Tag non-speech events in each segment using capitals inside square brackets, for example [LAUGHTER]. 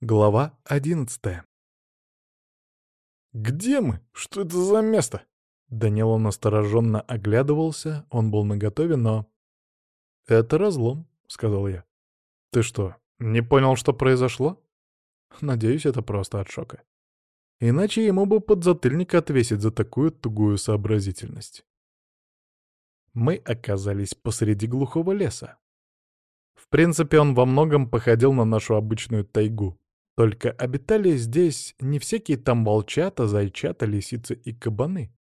Глава одиннадцатая. «Где мы? Что это за место?» Данила настороженно оглядывался, он был наготове, но... «Это разлом», — сказал я. «Ты что, не понял, что произошло?» Надеюсь, это просто от шока. Иначе ему бы подзатыльник отвесить за такую тугую сообразительность. Мы оказались посреди глухого леса. В принципе, он во многом походил на нашу обычную тайгу. Только обитали здесь не всякие там волчата, зайчата, лисицы и кабаны,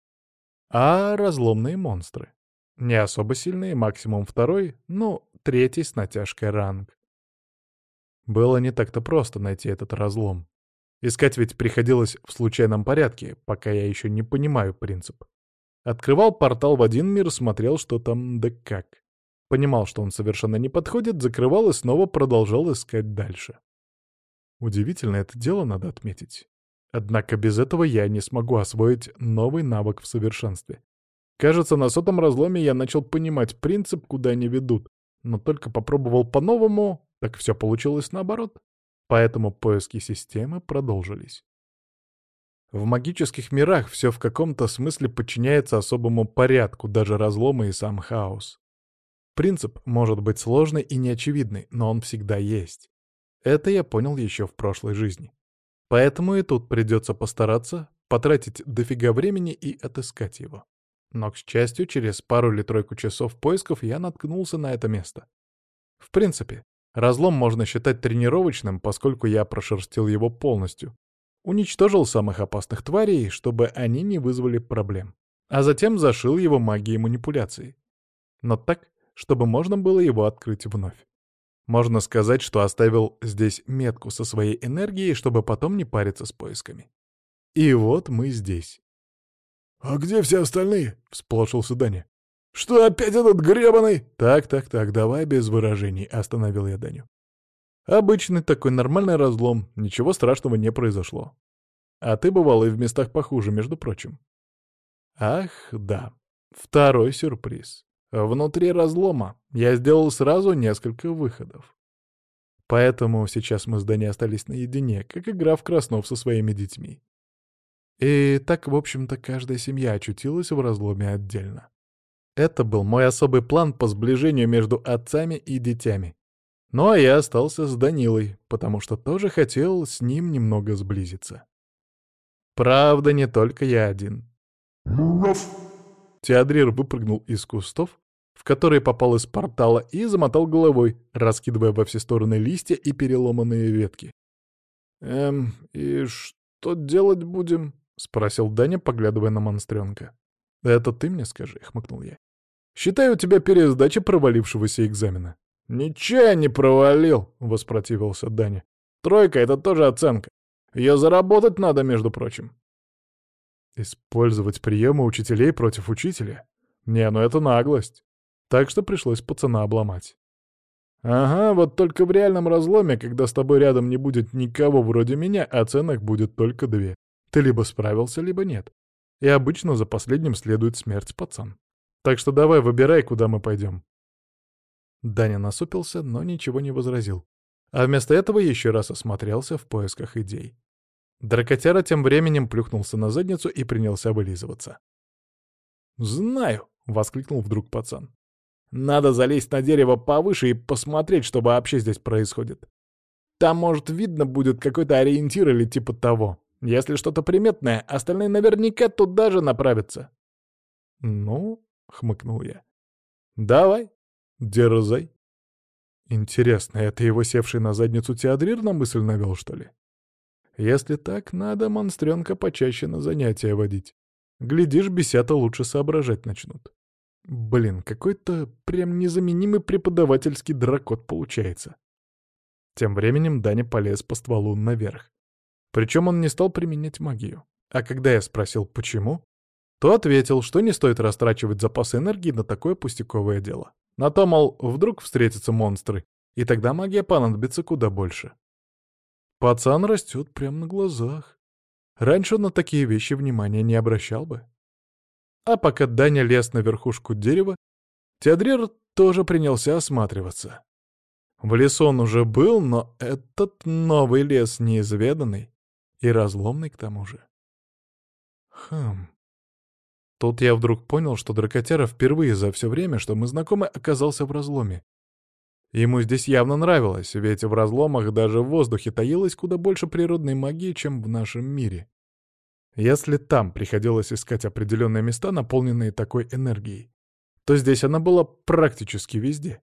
а разломные монстры. Не особо сильные, максимум второй, ну, третий с натяжкой ранг. Было не так-то просто найти этот разлом. Искать ведь приходилось в случайном порядке, пока я еще не понимаю принцип. Открывал портал в один мир, смотрел, что там да как. Понимал, что он совершенно не подходит, закрывал и снова продолжал искать дальше. Удивительно это дело, надо отметить. Однако без этого я не смогу освоить новый навык в совершенстве. Кажется, на сотом разломе я начал понимать принцип, куда они ведут, но только попробовал по-новому, так все получилось наоборот. Поэтому поиски системы продолжились. В магических мирах все в каком-то смысле подчиняется особому порядку, даже разломы и сам хаос. Принцип может быть сложный и неочевидный, но он всегда есть. Это я понял еще в прошлой жизни. Поэтому и тут придется постараться, потратить дофига времени и отыскать его. Но, к счастью, через пару или тройку часов поисков я наткнулся на это место. В принципе, разлом можно считать тренировочным, поскольку я прошерстил его полностью. Уничтожил самых опасных тварей, чтобы они не вызвали проблем. А затем зашил его магией манипуляций. Но так, чтобы можно было его открыть вновь. Можно сказать, что оставил здесь метку со своей энергией, чтобы потом не париться с поисками. И вот мы здесь. «А где все остальные?» — всполошился Даня. «Что опять этот гребаный?» «Так, так, так, давай без выражений», — остановил я Даню. «Обычный такой нормальный разлом, ничего страшного не произошло. А ты бывал и в местах похуже, между прочим». «Ах, да, второй сюрприз. Внутри разлома я сделал сразу несколько выходов. Поэтому сейчас мы с Дани остались наедине, как игра в Краснов со своими детьми. И так, в общем-то, каждая семья очутилась в разломе отдельно. Это был мой особый план по сближению между отцами и детьми. Ну а я остался с Данилой, потому что тоже хотел с ним немного сблизиться. Правда, не только я один. Теодрир выпрыгнул из кустов, в которые попал из портала, и замотал головой, раскидывая во все стороны листья и переломанные ветки. «Эм, и что делать будем?» — спросил Даня, поглядывая на монстренка. «Это ты мне скажи», — хмыкнул я. «Считаю тебя пересдача провалившегося экзамена». «Ничего не провалил», — воспротивился Даня. «Тройка — это тоже оценка. Ее заработать надо, между прочим». Использовать приемы учителей против учителя? Не, ну это наглость. Так что пришлось пацана обломать. Ага, вот только в реальном разломе, когда с тобой рядом не будет никого вроде меня, оценок будет только две. Ты либо справился, либо нет. И обычно за последним следует смерть пацан. Так что давай выбирай, куда мы пойдем. Даня насупился, но ничего не возразил. А вместо этого еще раз осмотрелся в поисках идей. Дракотяра тем временем плюхнулся на задницу и принялся вылизываться. «Знаю!» — воскликнул вдруг пацан. Надо залезть на дерево повыше и посмотреть, что вообще здесь происходит. Там, может, видно будет какой-то ориентир или типа того. Если что-то приметное, остальные наверняка туда же направятся. «Ну?» — хмыкнул я. «Давай, дерзай». Интересно, это его севший на задницу Теодрир на мысль навел, что ли? Если так, надо монстренка почаще на занятия водить. Глядишь, бесята лучше соображать начнут. Блин, какой-то прям незаменимый преподавательский дракот получается. Тем временем Даня полез по стволу наверх. Причем он не стал применять магию. А когда я спросил, почему, то ответил, что не стоит растрачивать запасы энергии на такое пустяковое дело. На то, мол, вдруг встретятся монстры, и тогда магия понадобится куда больше. Пацан растет прямо на глазах. Раньше он на такие вещи внимания не обращал бы. А пока Даня лез на верхушку дерева, Теодрир тоже принялся осматриваться. В лесу он уже был, но этот новый лес неизведанный и разломный к тому же. Хм. Тут я вдруг понял, что Дракотяра впервые за все время, что мы знакомы, оказался в разломе. Ему здесь явно нравилось, ведь в разломах даже в воздухе таилось куда больше природной магии, чем в нашем мире. Если там приходилось искать определенные места, наполненные такой энергией, то здесь она была практически везде.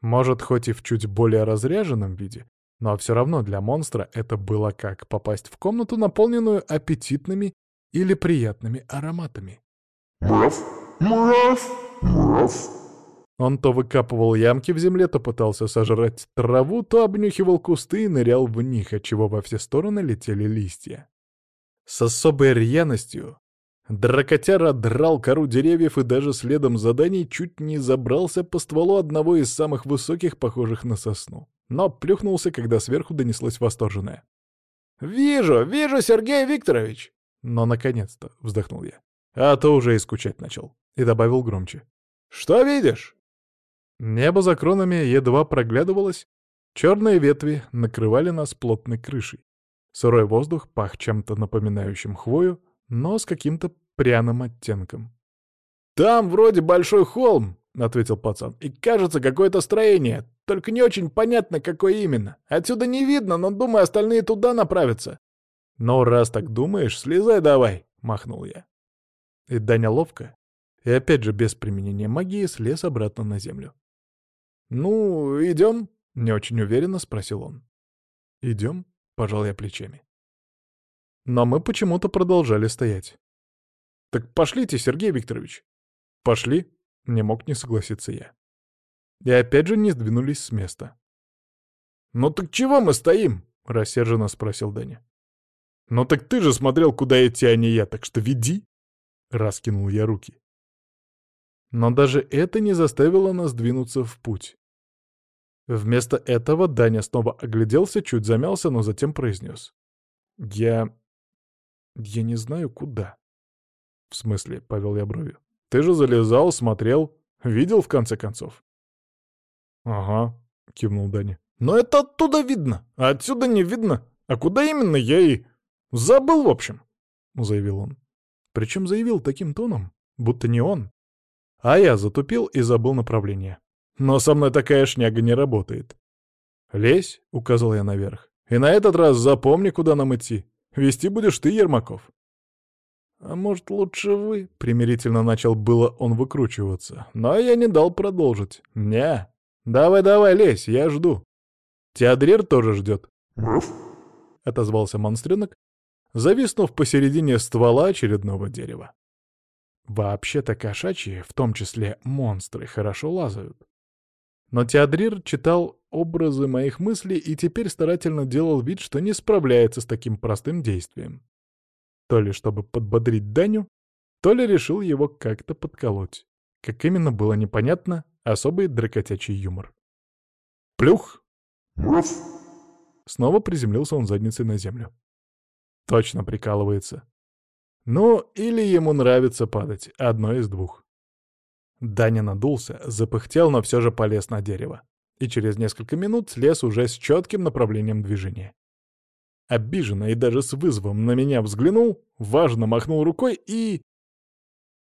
Может, хоть и в чуть более разряженном виде, но все равно для монстра это было как попасть в комнату, наполненную аппетитными или приятными ароматами. Мураф, мураф, мураф. Он то выкапывал ямки в земле, то пытался сожрать траву, то обнюхивал кусты и нырял в них, отчего во все стороны летели листья. С особой рьяностью Дракотяра драл кору деревьев и даже следом заданий чуть не забрался по стволу одного из самых высоких, похожих на сосну. Но плюхнулся, когда сверху донеслось восторженное. «Вижу, вижу, Сергей Викторович!» «Но, наконец-то!» — вздохнул я. А то уже и скучать начал. И добавил громче. «Что видишь?» Небо за кронами едва проглядывалось, черные ветви накрывали нас плотной крышей. Сырой воздух пах чем-то напоминающим хвою, но с каким-то пряным оттенком. «Там вроде большой холм», — ответил пацан, — «и кажется какое-то строение, только не очень понятно, какое именно. Отсюда не видно, но, думаю, остальные туда направятся». «Ну, раз так думаешь, слезай давай», — махнул я. И Даня ловко, и опять же без применения магии, слез обратно на землю. «Ну, идем?» — не очень уверенно спросил он. «Идем?» — пожал я плечами. Но мы почему-то продолжали стоять. «Так пошлите, Сергей Викторович!» «Пошли!» — не мог не согласиться я. И опять же не сдвинулись с места. «Ну так чего мы стоим?» — рассерженно спросил Даня. «Ну так ты же смотрел, куда идти, а не я, так что веди!» — раскинул я руки. Но даже это не заставило нас двинуться в путь. Вместо этого Даня снова огляделся, чуть замялся, но затем произнес. «Я я не знаю, куда. В смысле, — повел я бровью. Ты же залезал, смотрел, видел, в конце концов. Ага, — кивнул Даня. Но это оттуда видно, а отсюда не видно. А куда именно, я и... забыл, в общем, — заявил он. Причем заявил таким тоном, будто не он. А я затупил и забыл направление. Но со мной такая шняга не работает. «Лезь», — указал я наверх, — «и на этот раз запомни, куда нам идти. Вести будешь ты, Ермаков. А может, лучше вы? Примирительно начал было он выкручиваться, но я не дал продолжить. Не. Давай-давай, лезь, я жду. Теодрир тоже ждет. Отозвался монстренок, зависнув посередине ствола очередного дерева. Вообще-то кошачьи, в том числе монстры, хорошо лазают. Но Теодрир читал образы моих мыслей и теперь старательно делал вид, что не справляется с таким простым действием. То ли чтобы подбодрить Даню, то ли решил его как-то подколоть. Как именно было непонятно, особый дракотячий юмор. Плюх! Снова приземлился он задницей на землю. Точно прикалывается. Ну, или ему нравится падать, одно из двух. Даня надулся, запыхтел, но все же полез на дерево. И через несколько минут слез уже с четким направлением движения. Обиженно и даже с вызовом на меня взглянул, важно махнул рукой и...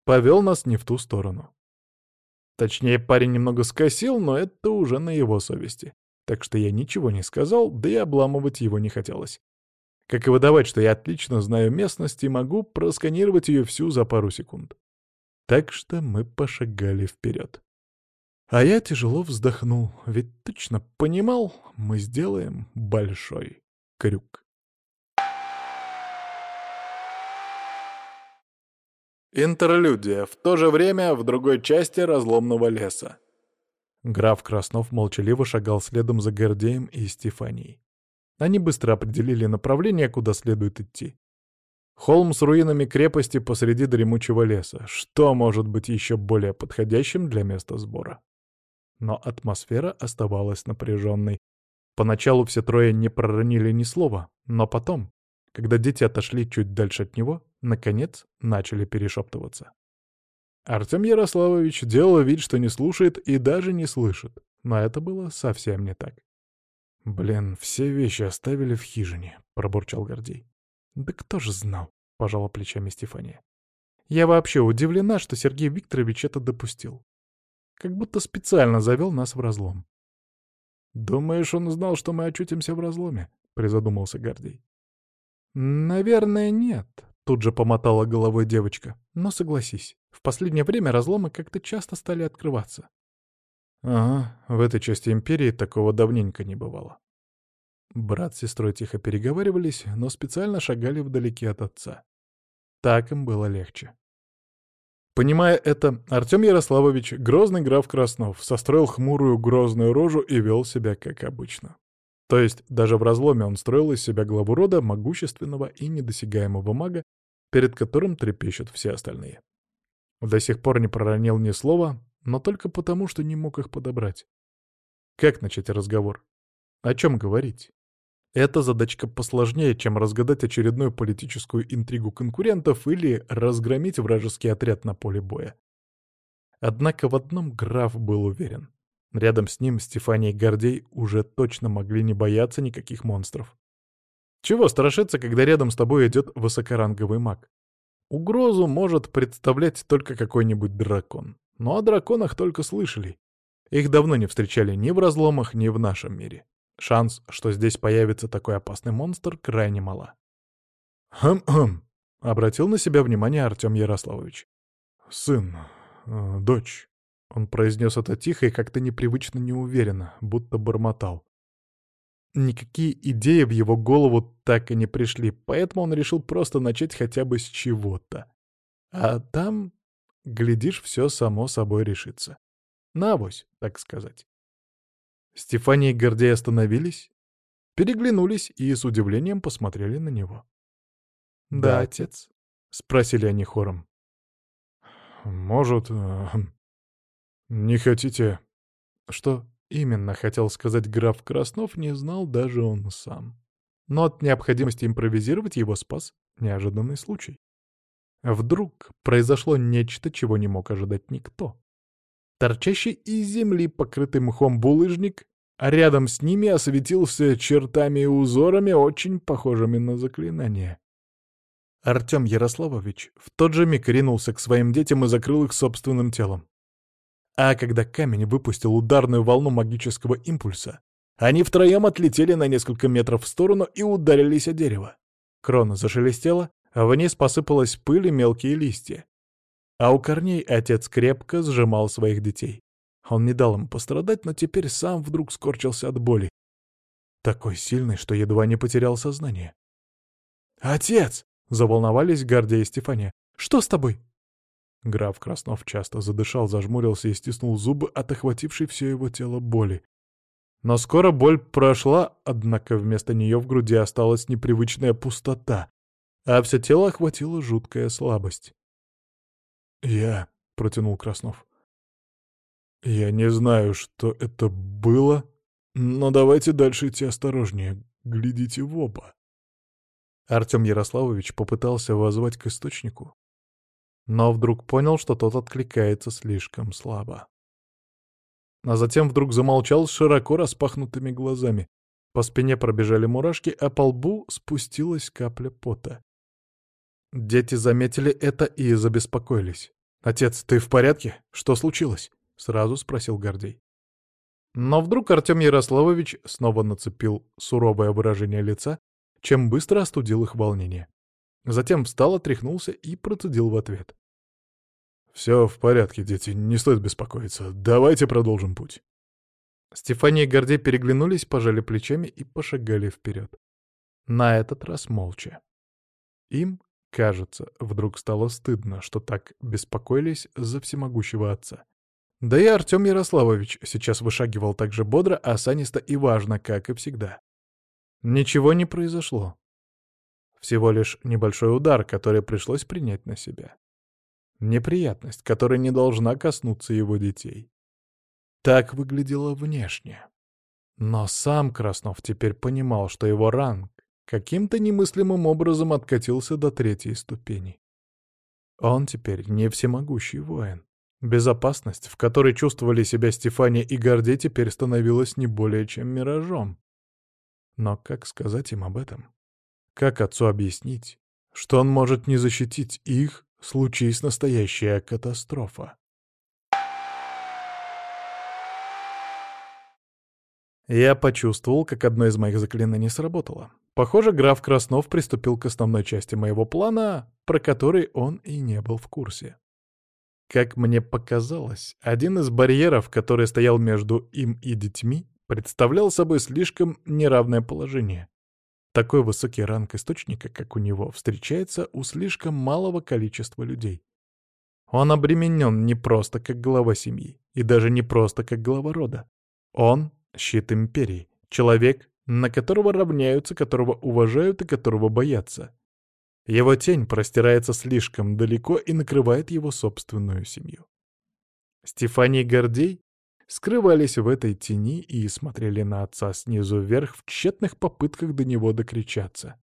Повел нас не в ту сторону. Точнее, парень немного скосил, но это уже на его совести. Так что я ничего не сказал, да и обламывать его не хотелось. Как и выдавать, что я отлично знаю местность и могу просканировать ее всю за пару секунд. Так что мы пошагали вперед. А я тяжело вздохнул, ведь точно понимал, мы сделаем большой крюк. Интерлюдия. В то же время в другой части разломного леса. Граф Краснов молчаливо шагал следом за Гордеем и Стефанией. Они быстро определили направление, куда следует идти. Холм с руинами крепости посреди дремучего леса. Что может быть еще более подходящим для места сбора? Но атмосфера оставалась напряженной. Поначалу все трое не проронили ни слова, но потом, когда дети отошли чуть дальше от него, наконец начали перешептываться. Артем Ярославович делал вид, что не слушает и даже не слышит. Но это было совсем не так. «Блин, все вещи оставили в хижине», — пробурчал Гордей. «Да кто же знал?» — пожала плечами Стефания. «Я вообще удивлена, что Сергей Викторович это допустил. Как будто специально завел нас в разлом». «Думаешь, он знал, что мы очутимся в разломе?» — призадумался Гордей. «Наверное, нет», — тут же помотала головой девочка. «Но согласись, в последнее время разломы как-то часто стали открываться. Ага, в этой части империи такого давненько не бывало. Брат с сестрой тихо переговаривались, но специально шагали вдалеке от отца. Так им было легче. Понимая это, Артем Ярославович, грозный граф Краснов, состроил хмурую грозную рожу и вел себя как обычно. То есть даже в разломе он строил из себя главу рода могущественного и недосягаемого мага, перед которым трепещут все остальные. До сих пор не проронил ни слова, но только потому, что не мог их подобрать. Как начать разговор? О чем говорить? Эта задачка посложнее, чем разгадать очередную политическую интригу конкурентов или разгромить вражеский отряд на поле боя. Однако в одном граф был уверен. Рядом с ним Стефания и Гордей уже точно могли не бояться никаких монстров. Чего страшиться, когда рядом с тобой идет высокоранговый маг? Угрозу может представлять только какой-нибудь дракон. Но о драконах только слышали. Их давно не встречали ни в разломах, ни в нашем мире. Шанс, что здесь появится такой опасный монстр, крайне мала. «Хм-хм», — обратил на себя внимание Артем Ярославович. «Сын, э, дочь». Он произнес это тихо и как-то непривычно неуверенно, будто бормотал. Никакие идеи в его голову так и не пришли, поэтому он решил просто начать хотя бы с чего-то. А там Глядишь, все само собой решится. Навось, так сказать. Стефания и Гордей остановились, переглянулись и с удивлением посмотрели на него. «Да, отец?» — спросили они хором. «Может, э, не хотите...» Что именно хотел сказать граф Краснов, не знал даже он сам. Но от необходимости импровизировать его спас неожиданный случай. Вдруг произошло нечто, чего не мог ожидать никто. Торчащий из земли, покрытый мхом булыжник, а рядом с ними осветился чертами и узорами, очень похожими на заклинание. Артем Ярославович в тот же миг ринулся к своим детям и закрыл их собственным телом. А когда камень выпустил ударную волну магического импульса, они втроем отлетели на несколько метров в сторону и ударились о дерево. Крона зашелестела, а вниз посыпалась пыль и мелкие листья. А у корней отец крепко сжимал своих детей. Он не дал им пострадать, но теперь сам вдруг скорчился от боли. Такой сильный, что едва не потерял сознание. «Отец!» — заволновались Гордей и Стефания. «Что с тобой?» Граф Краснов часто задышал, зажмурился и стиснул зубы от охватившей все его тело боли. Но скоро боль прошла, однако вместо нее в груди осталась непривычная пустота, а все тело охватила жуткая слабость. «Я...» — протянул Краснов. «Я не знаю, что это было, но давайте дальше идти осторожнее. Глядите в оба». Артем Ярославович попытался воззвать к источнику, но вдруг понял, что тот откликается слишком слабо. А затем вдруг замолчал с широко распахнутыми глазами. По спине пробежали мурашки, а по лбу спустилась капля пота. Дети заметили это и забеспокоились. «Отец, ты в порядке? Что случилось?» — сразу спросил Гордей. Но вдруг Артем Ярославович снова нацепил суровое выражение лица, чем быстро остудил их волнение. Затем встал, отряхнулся и процедил в ответ. «Все в порядке, дети, не стоит беспокоиться. Давайте продолжим путь». Стефания и Гордей переглянулись, пожали плечами и пошагали вперед. На этот раз молча. Им Кажется, вдруг стало стыдно, что так беспокоились за всемогущего отца. Да и Артем Ярославович сейчас вышагивал так же бодро, осанисто и важно, как и всегда. Ничего не произошло. Всего лишь небольшой удар, который пришлось принять на себя. Неприятность, которая не должна коснуться его детей. Так выглядело внешне. Но сам Краснов теперь понимал, что его ранг каким-то немыслимым образом откатился до третьей ступени. Он теперь не всемогущий воин. Безопасность, в которой чувствовали себя Стефания и Гордей, теперь становилась не более чем миражом. Но как сказать им об этом? Как отцу объяснить, что он может не защитить их, случись настоящая катастрофа? Я почувствовал, как одно из моих заклинаний сработало. Похоже, граф Краснов приступил к основной части моего плана, про который он и не был в курсе. Как мне показалось, один из барьеров, который стоял между им и детьми, представлял собой слишком неравное положение. Такой высокий ранг источника, как у него, встречается у слишком малого количества людей. Он обременен не просто как глава семьи, и даже не просто как глава рода. Он — щит империи, человек, на которого равняются, которого уважают и которого боятся. Его тень простирается слишком далеко и накрывает его собственную семью. Стефания и Гордей скрывались в этой тени и смотрели на отца снизу вверх в тщетных попытках до него докричаться.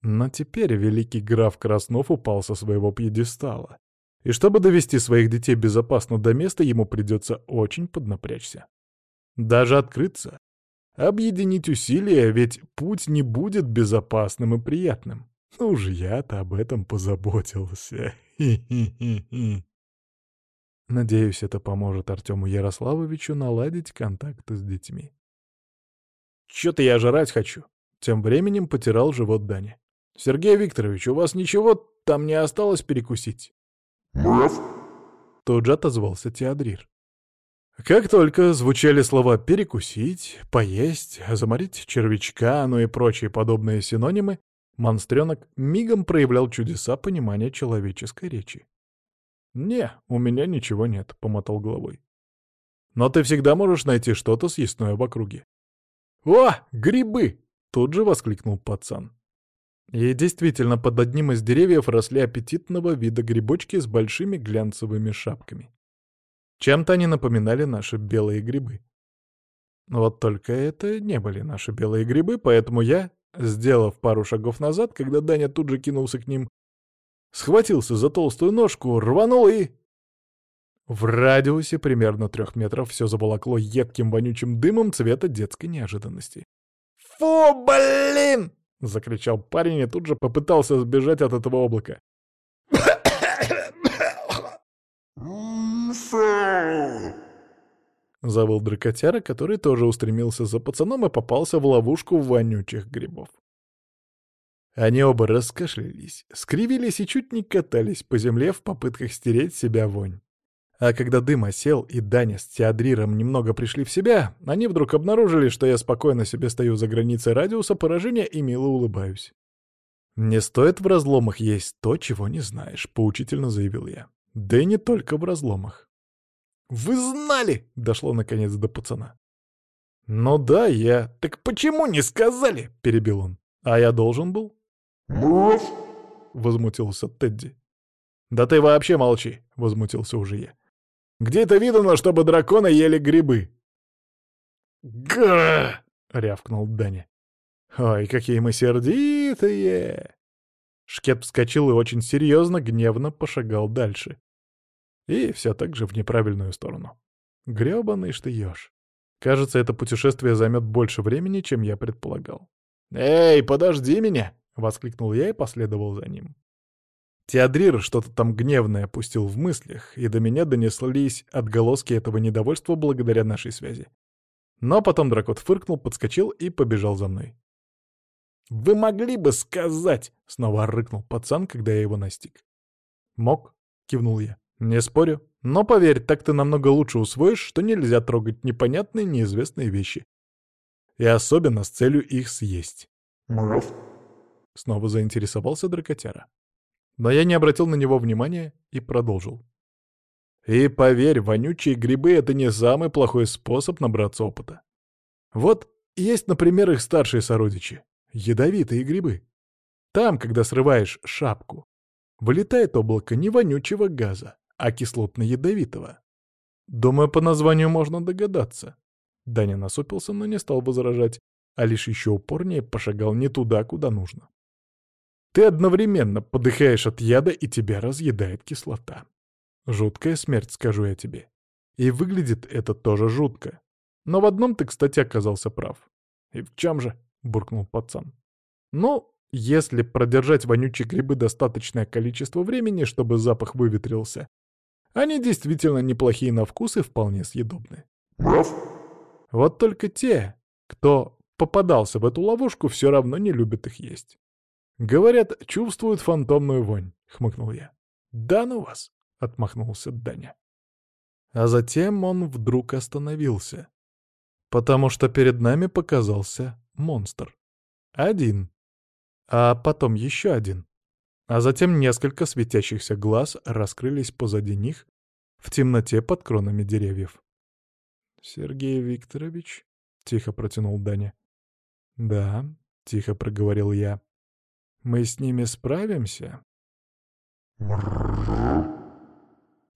Но теперь великий граф Краснов упал со своего пьедестала. И чтобы довести своих детей безопасно до места, ему придется очень поднапрячься. Даже открыться, объединить усилия, ведь путь не будет безопасным и приятным. Ну уж я-то об этом позаботился. [LAUGHS] Надеюсь, это поможет Артему Ярославовичу наладить контакты с детьми. «Чё-то я жрать хочу!» Тем временем потирал живот Даня. «Сергей Викторович, у вас ничего там не осталось перекусить?» Мрав. Тут же отозвался Теодрир. Как только звучали слова «перекусить», «поесть», «заморить червячка», ну и прочие подобные синонимы, Монстренок мигом проявлял чудеса понимания человеческой речи. «Не, у меня ничего нет», — помотал головой. «Но ты всегда можешь найти что-то съестное в округе». «О, грибы!» — тут же воскликнул пацан. И действительно, под одним из деревьев росли аппетитного вида грибочки с большими глянцевыми шапками. Чем-то они напоминали наши белые грибы. Вот только это не были наши белые грибы, поэтому я, Сделав пару шагов назад, когда Даня тут же кинулся к ним, схватился за толстую ножку, рванул и... В радиусе примерно трех метров все заволокло едким вонючим дымом цвета детской неожиданности. «Фу, блин!» — закричал парень и тут же попытался сбежать от этого облака. Завыл дракотяра, который тоже устремился за пацаном и попался в ловушку вонючих грибов. Они оба раскашлялись, скривились и чуть не катались по земле в попытках стереть себя вонь. А когда дым осел и Даня с Теодриром немного пришли в себя, они вдруг обнаружили, что я спокойно себе стою за границей радиуса поражения и мило улыбаюсь. «Не стоит в разломах есть то, чего не знаешь», — поучительно заявил я. Да и не только в разломах. «Вы знали!» — дошло наконец до пацана. «Ну да, я... Так почему не сказали?» — перебил он. «А я должен был?» Мрав. возмутился Тедди. «Да ты вообще молчи!» — возмутился уже я. «Где это видано, чтобы драконы ели грибы?» «Га!» — рявкнул Даня. «Ой, какие мы сердитые!» Шкет вскочил и очень серьезно, гневно пошагал дальше. И все так же в неправильную сторону. Грёбаный ж ты ёж. Кажется, это путешествие займет больше времени, чем я предполагал. «Эй, подожди меня!» — воскликнул я и последовал за ним. Теодрир что-то там гневное опустил в мыслях, и до меня донеслись отголоски этого недовольства благодаря нашей связи. Но потом дракот фыркнул, подскочил и побежал за мной. «Вы могли бы сказать!» — снова рыкнул пацан, когда я его настиг. «Мог?» — кивнул я. Не спорю. Но поверь, так ты намного лучше усвоишь, что нельзя трогать непонятные, неизвестные вещи. И особенно с целью их съесть. Мрав. Снова заинтересовался дракотяра. Но я не обратил на него внимания и продолжил. И поверь, вонючие грибы — это не самый плохой способ набраться опыта. Вот есть, например, их старшие сородичи — ядовитые грибы. Там, когда срываешь шапку, вылетает облако невонючего газа, а кислотно-ядовитого. Думаю, по названию можно догадаться. Даня насупился, но не стал возражать, а лишь еще упорнее пошагал не туда, куда нужно. Ты одновременно подыхаешь от яда, и тебя разъедает кислота. Жуткая смерть, скажу я тебе. И выглядит это тоже жутко. Но в одном ты, кстати, оказался прав. «И в чем же?» — буркнул пацан. «Ну, если продержать вонючие грибы достаточное количество времени, чтобы запах выветрился, они действительно неплохие на вкус и вполне съедобны. Вот только те, кто попадался в эту ловушку, все равно не любят их есть. Говорят, чувствуют фантомную вонь, — хмыкнул я. Да ну вас, — отмахнулся Даня. А затем он вдруг остановился, потому что перед нами показался монстр. Один. А потом еще один. А затем несколько светящихся глаз раскрылись позади них в темноте под кронами деревьев. «Сергей Викторович?» — тихо протянул Даня. «Да», — тихо проговорил я. «Мы с ними справимся?»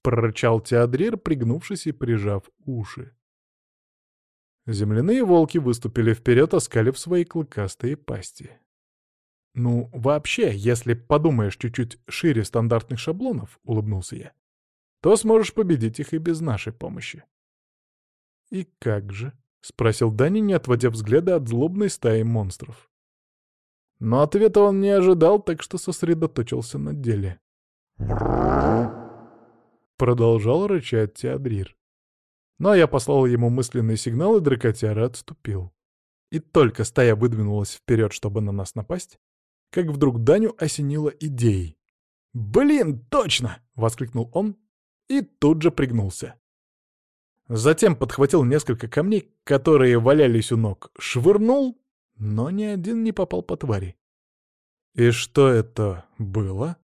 Прорычал Теодрир, пригнувшись и прижав уши. Земляные волки выступили вперед, оскалив свои клыкастые пасти. «Ну, вообще, если подумаешь чуть-чуть шире стандартных шаблонов», — улыбнулся я, — «то сможешь победить их и без нашей помощи». «И как же?» — спросил Дани, не отводя взгляда от злобной стаи монстров. Но ответа он не ожидал, так что сосредоточился на деле. Продолжал рычать Теодрир. Но я послал ему мысленный сигнал, и дракотяра отступил. И только стая выдвинулась вперед, чтобы на нас напасть, как вдруг Даню осенило идеей. «Блин, точно!» — воскликнул он и тут же пригнулся. Затем подхватил несколько камней, которые валялись у ног, швырнул, но ни один не попал по твари. «И что это было?»